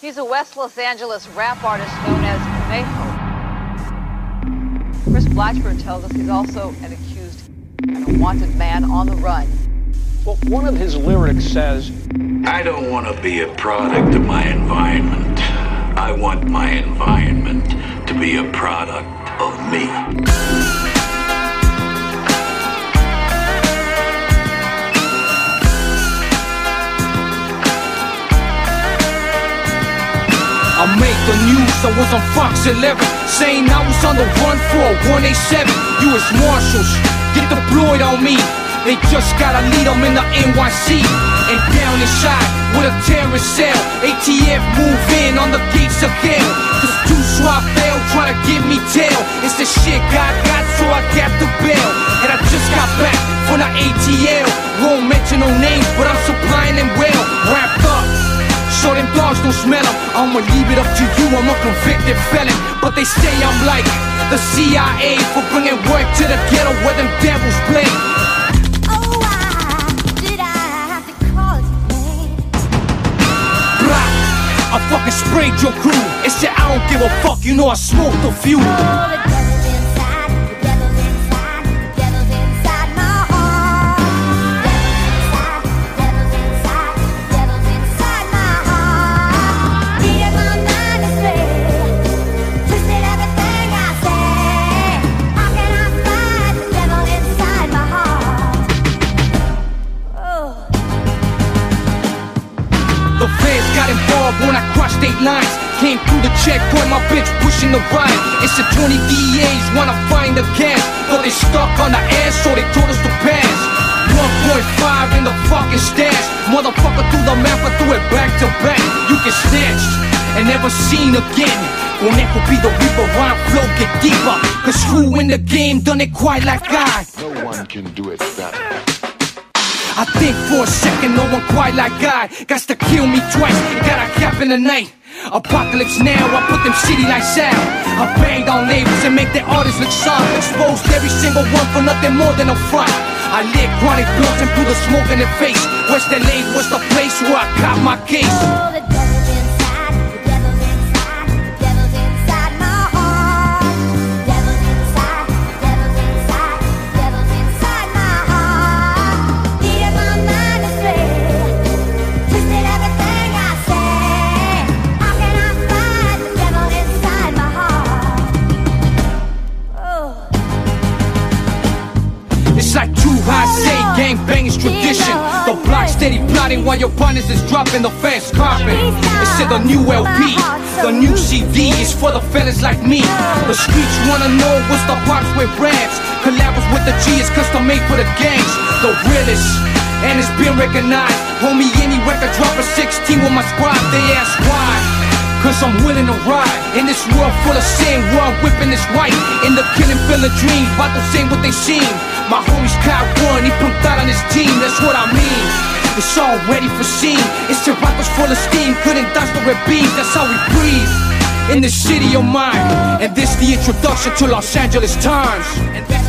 He's a West Los Angeles rap artist known as Mayho. Chris Blatchford tells us he's also an accused and a wanted man on the run. Well, one of his lyrics says, I don't want to be a product of my environment. I want my environment to be a product of me. I make the news, I was on Fox 11 Saying I was on the run for a 187 U.S. Marshals, get deployed on me. They just gotta lead them in the NYC And down inside with a terrorist cell ATF move in on the gates of hell. Cause two swap fail trying to give me tail. It's the shit God got so I got the bail And I just got back from the ATL Won't mention no names but I'm supplying them well so don't smell them. I'ma leave it up to you, I'm a convicted felon. But they say I'm like the CIA for bringing work to the ghetto where them devils play. Oh, I have to call you name? I fucking sprayed your crew. It said I don't give a fuck, you know I smoked a few. The feds got involved when I crossed state lines. Came through the checkpoint, my bitch pushing the ride. It's a 20 DEAs wanna find the cash, but they stuck on the ass, so they told us to pass. 1.5 in the fucking stash. Motherfucker threw the map, I threw it back to back. You get snatched and never seen again. Well, that could be the reaper, rhyme flow get deeper. Cause who in the game done it quite like I? No one can do it better. I think for a second, no one quite like God. Got to kill me twice, got a cap in the night. Apocalypse now, I put them city lights out. I banged on labels and make their artists look soft. Exposed every single one for nothing more than a front. I lit chronic blunts and blew the smoke in their face. West LA was the place where I caught my case. Steady plotting while your partners is dropping the fast carpet. It said the new LP, the new CD is for the fellas like me. The streets wanna know what's the box with raps. Collabs with the G is custom made for the gangs. The realest. And it's been recognized. Homie, any record drop a 16 with my squad, they ask why. Cause I'm willing to ride in this world full of sin where I'm whipping this white. In the killing field of dreams, about to say what they seen. My homies caught one, he pumped out on his team, that's what I mean. It's all ready for scene. It's Chiraco's full of steam, couldn't dodge the red beams, that's how we breathe. In the city of mine, and this the introduction to Los Angeles Times.